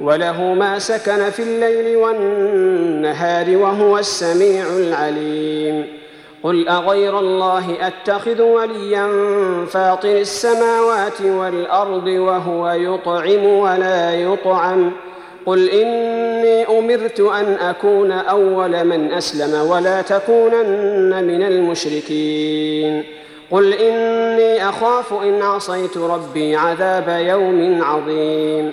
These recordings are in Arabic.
وله ما سكن في الليل والنهار وهو السميع العليم. قل أغير الله أتخذ وليا فاطر السماوات والأرض وهو يطعم ولا يطعم. قل إني أمرت أن أكون أول من أسلم ولا تكونن من المشركين. قل إني أخاف إن عصيت ربي عذاب يوم عظيم.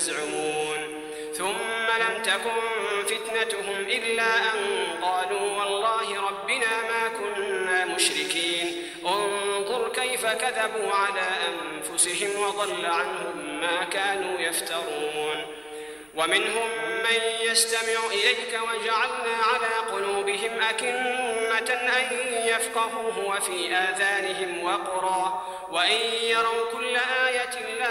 كنتم تزعمون ثم لم تكن فتنتهم إلا أن قالوا والله ربنا ما كنا مشركين. انظر كيف كذبوا على أنفسهم وضل عنهم ما كانوا يفترون. ومنهم من يستمع إليك وجعلنا على قلوبهم أكنة أن يفقهوه وفي آذانهم وقرا. وإن يروا كل آية لا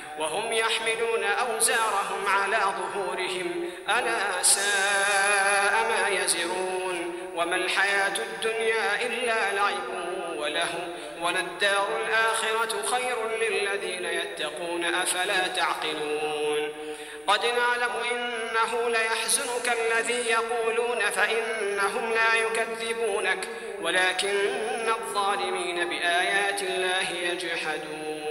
وهم يحملون أوزارهم على ظهورهم. ألا ساء ما يزرون. وما الحياة الدنيا إلا لعب وله. وللدار الآخرة خير للذين يتقون. أفلا تعقلون. قد نعلم إنه ليحزنك الذي يقولون فإنهم لا يكذبونك. ولكن الظالمين بآيات الله يجحدون.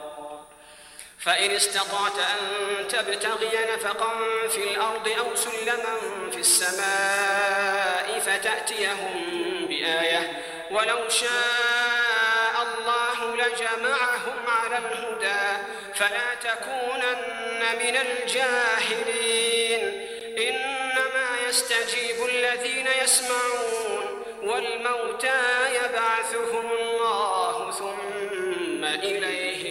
فإن استطعت أن تبتغي نفقا في الأرض أو سلما في السماء فتأتيهم بآية ولو شاء الله لجمعهم على الهدى فلا تكونن من الجاهلين. إنما يستجيب الذين يسمعون والموتى يبعثهم الله ثم إليه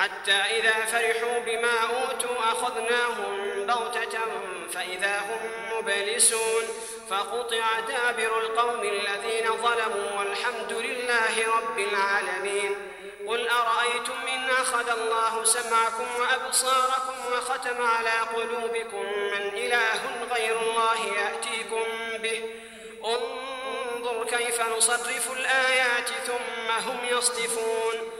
حتى إذا فرحوا بما أوتوا أخذناهم بغتة فإذا هم مبلسون فقطع دابر القوم الذين ظلموا والحمد لله رب العالمين قل أرأيتم إن أخذ الله سمعكم وأبصاركم وختم على قلوبكم من إله غير الله يأتيكم به انظر كيف نصرف الآيات ثم هم يصدفون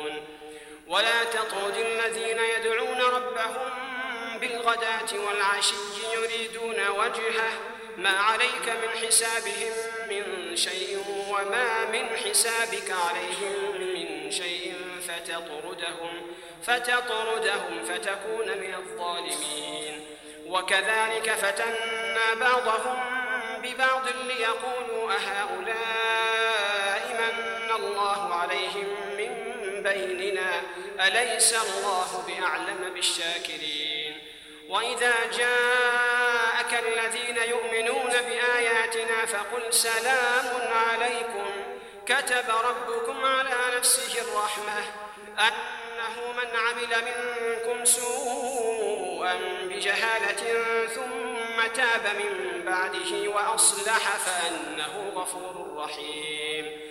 ولا تطرد الذين يدعون ربهم بالغداة والعشي يريدون وجهه. ما عليك من حسابهم من شيء وما من حسابك عليهم من شيء فتطردهم فتطردهم فتكون من الظالمين. وكذلك فتنا بعضهم ببعض ليقولوا أهؤلاء من الله عليهم بيننا أليس الله بأعلم بالشاكرين؟ وإذا جاءك الذين يؤمنون بآياتنا فقل سلام عليكم كتب ربكم على نفسه الرحمة أنه من عمل منكم سوءا بجهالة ثم تاب من بعده وأصلح فأنه غفور رحيم.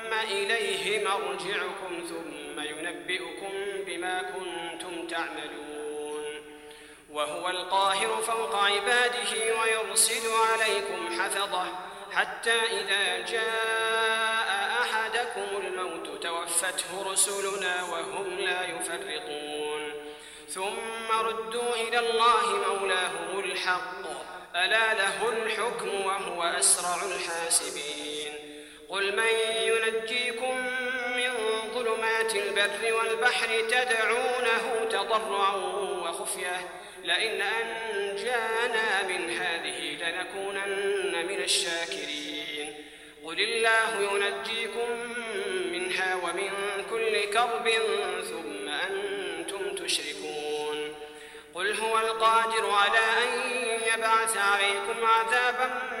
إليه مرجعكم ثم ينبئكم بما كنتم تعملون. وهو القاهر فوق عباده ويرسل عليكم حفظه حتى إذا جاء أحدكم الموت توفته رسلنا وهم لا يفرطون. ثم ردوا إلى الله مولاهم الحق. ألا له الحكم وهو أسرع الحاسبين. قل من ينجيكم من ظلمات البر والبحر تدعونه تضرعا وخفية. لئن أنجانا من هذه لنكونن من الشاكرين. قل الله ينجيكم منها ومن كل كرب ثم أنتم تشركون. قل هو القادر على أن يبعث عليكم عذابا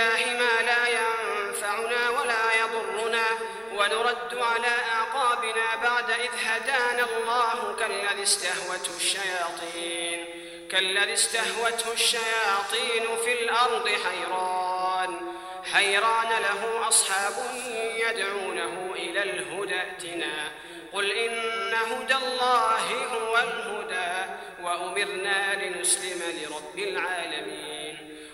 الله ما لا ينفعنا ولا يضرنا ونرد على أعقابنا بعد إذ هدانا الله كالذي استهوته الشياطين كالذي استهوته الشياطين في الأرض حيران حيران له أصحاب يدعونه إلى الهدى ائتنا. قل إن هدى الله هو الهدى وأمرنا لنسلم لرب العالمين.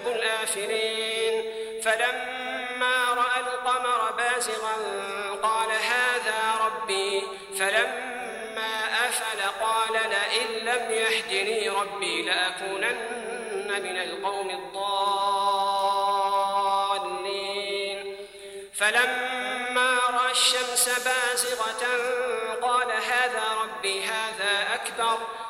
لا أحب الآفلين. فلما رأى القمر بازغا قال هذا ربي. فلما أفل قال لئن لم يهدني ربي لأكونن من القوم الضالين. فلما رأى الشمس بازغة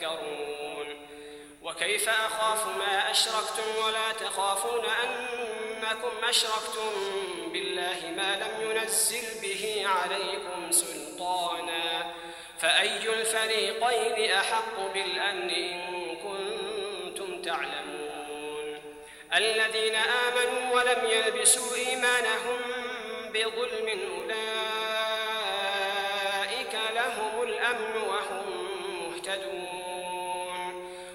تتذكرون وكيف أخاف ما أشركتم ولا تخافون أنكم أشركتم بالله ما لم ينزل به عليكم سلطانا؟ فأي الفريقين أحق بالأمن إن كنتم تعلمون؟ الذين آمنوا ولم يلبسوا إيمانهم بظلم أولئك لهم الأمن وهم مهتدون.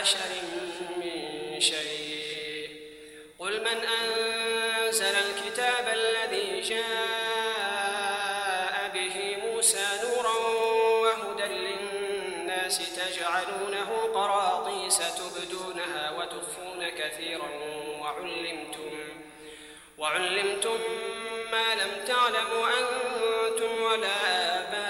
بشر من شيء. قل من أنزل الكتاب الذي جاء به موسى نورا وهدى للناس تجعلونه قراطيس تبدونها وتخفون كثيرا وعلمتم وعلمتم ما لم تعلموا أنتم ولا آباؤكم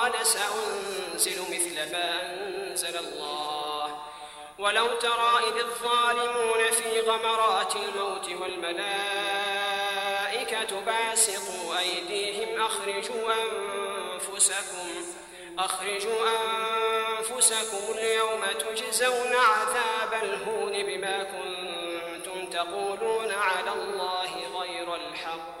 قال سأنزل مثل ما أنزل الله. ولو ترى إذ الظالمون في غمرات الموت والملائكة باسطوا أيديهم أخرجوا أنفسكم أخرجوا أنفسكم اليوم تجزون عذاب الهون بما كنتم تقولون على الله غير الحق.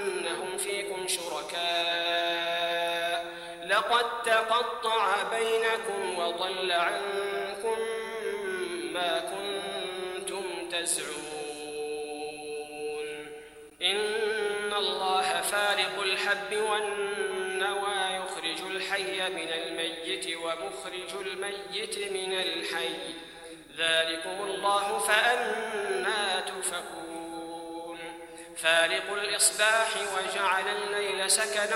لقد تقطع بينكم وضل عنكم ما كنتم تزعمون. إن الله فارق الحب والنوى يخرج الحي من الميت ومخرج الميت من الحي. ذلكم الله فأنا تفكون فارق الإصباح وجعل الليل سكنا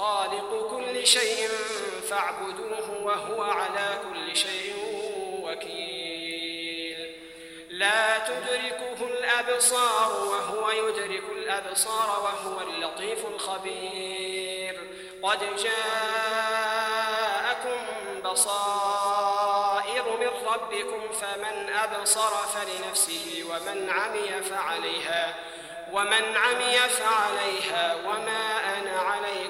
خالق كل شيء فاعبدوه وهو على كل شيء وكيل. لا تدركه الأبصار وهو يدرك الأبصار وهو اللطيف الخبير. قد جاءكم بصائر من ربكم فمن أبصر فلنفسه ومن عمي فعليها ومن عمي فعليها وما أنا عليكم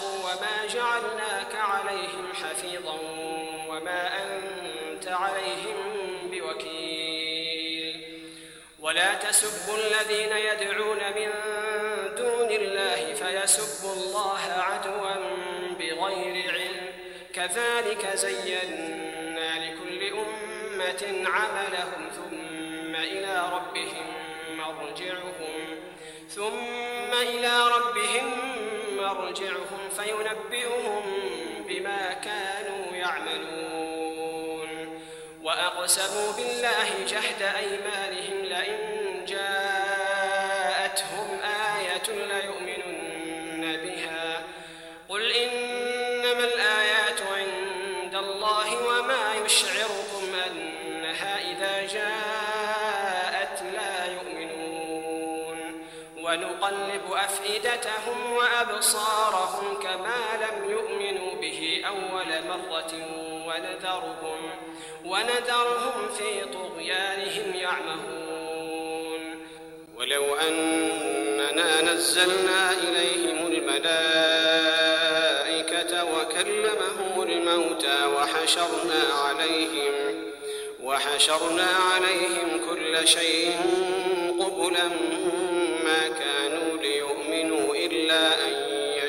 ولا تسبوا الذين يدعون من دون الله فيسبوا الله عدوا بغير علم. كذلك زينا لكل أمة عملهم ثم إلى ربهم مرجعهم ثم إلى ربهم مرجعهم فينبئهم بما كانوا يعملون. وأقسموا بالله جهد أيمانهم لئن وأبصارهم كما لم يؤمنوا به أول مرة ونذرهم ونذرهم في طغيانهم يعمهون. ولو أننا نزلنا إليهم الملائكة وكلمهم الموتى وحشرنا عليهم وحشرنا عليهم كل شيء قبلا ما كانوا ليؤمنوا إلا أن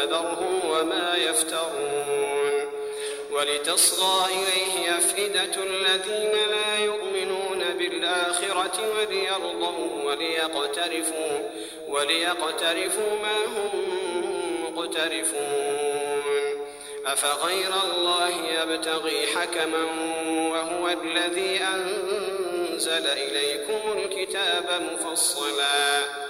فذرهم وما يفترون ولتصغى إليه أفئدة الذين لا يؤمنون بالآخرة وليرضوا وليقترفوا وليقترفوا ما هم مقترفون أفغير الله يبتغي حكما وهو الذي أنزل إليكم الكتاب مفصلا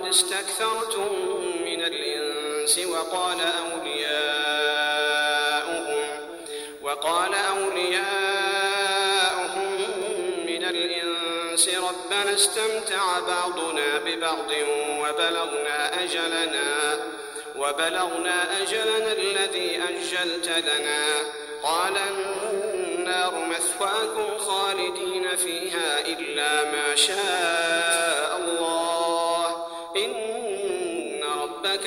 قد استكثرتم من الإنس وقال أولياؤهم وقال أولياؤهم من الإنس ربنا استمتع بعضنا ببعض وبلغنا أجلنا وبلغنا أجلنا الذي أجلت لنا. قال النار مثواكم خالدين فيها إلا ما شاء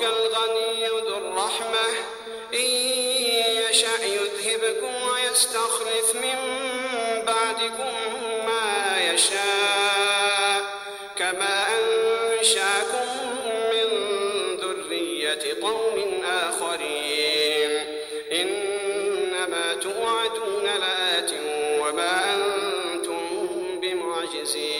وربك الغني ذو الرحمة. إن يشأ يذهبكم ويستخلف من بعدكم ما يشاء. كما أنشأكم من ذرية قوم آخرين. إنما توعدون لآت وما أنتم بمعجزين.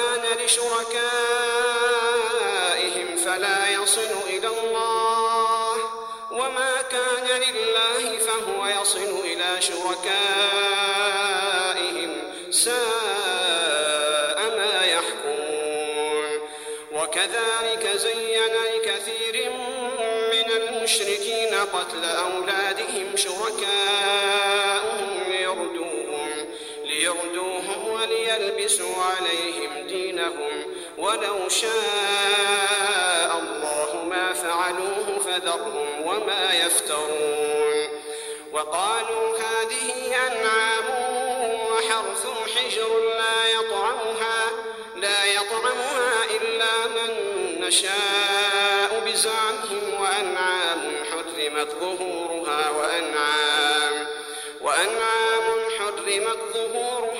كان لشركائهم فلا يصل إلى الله وما كان لله فهو يصل إلى شركائهم ساء ما يحكمون. وكذلك زين لكثير من المشركين قتل أولادهم شركاءهم ليردوهم ليردوهم وليلبسوا عليهم دينهم ولو شاء الله ما فعلوه فذرهم وما يفترون. وقالوا هذه أنعام وحرث حجر لا يطعمها لا يطعمها إلا من نشاء بزعمهم وأنعام حرمت ظهورها وأنعام وأنعام حرمت ظهورها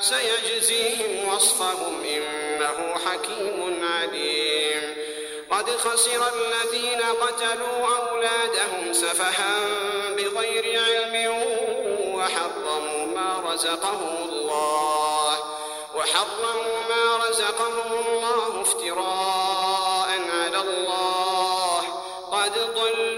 سيجزيهم وصفهم إنه حكيم عليم. قد خسر الذين قتلوا أولادهم سفها بغير علم وحرموا ما رزقهم الله وحرموا ما رزقهم الله افتراء على الله. قد ضلوا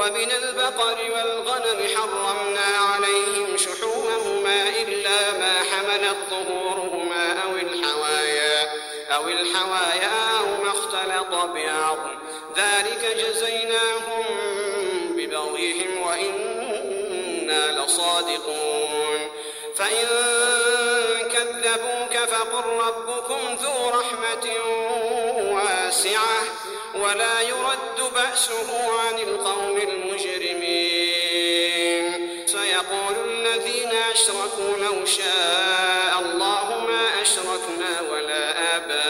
ومن البقر والغنم حرمنا عليهم شحومهما إلا ما حملت ظهورهما أو الحوايا أو الحوايا أو ما اختلط بعظم. ذلك جزيناهم ببغيهم وإنا لصادقون. فإن كذبوك ربكم ذو رحمة واسعة. ولا يرد بأسه عن القوم المجرمين. سيقول الذين أشركوا لو شاء الله ما أشركنا ولا آباؤنا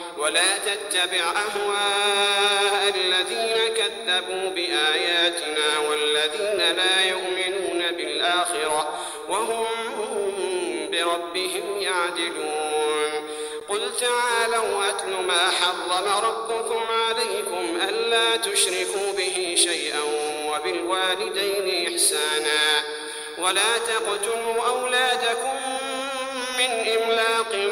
ولا تتبع أهواء الذين كذبوا بآياتنا والذين لا يؤمنون بالآخرة وهم بربهم يعدلون. قل تعالوا أتل ما حرم ربكم عليكم ألا تشركوا به شيئا وبالوالدين إحسانا. ولا تقتلوا أولادكم من إملاق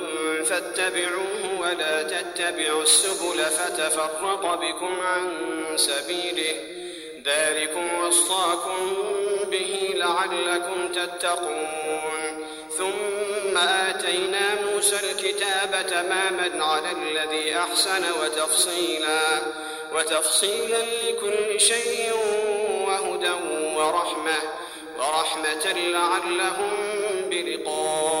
فاتبعوه ولا تتبعوا السبل فتفرق بكم عن سبيله. ذلكم وصاكم به لعلكم تتقون. ثم آتينا موسى الكتاب تماما على الذي أحسن وتفصيلا. وتفصيلا لكل شيء وهدى ورحمة. ورحمة لعلهم بلقاء.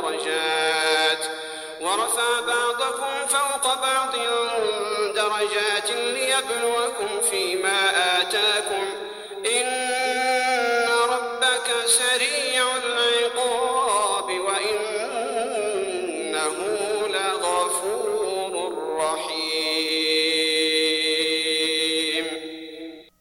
درجات ورفع بعضكم فوق بعض درجات ليبلوكم فيما آتاكم إن ربك سريع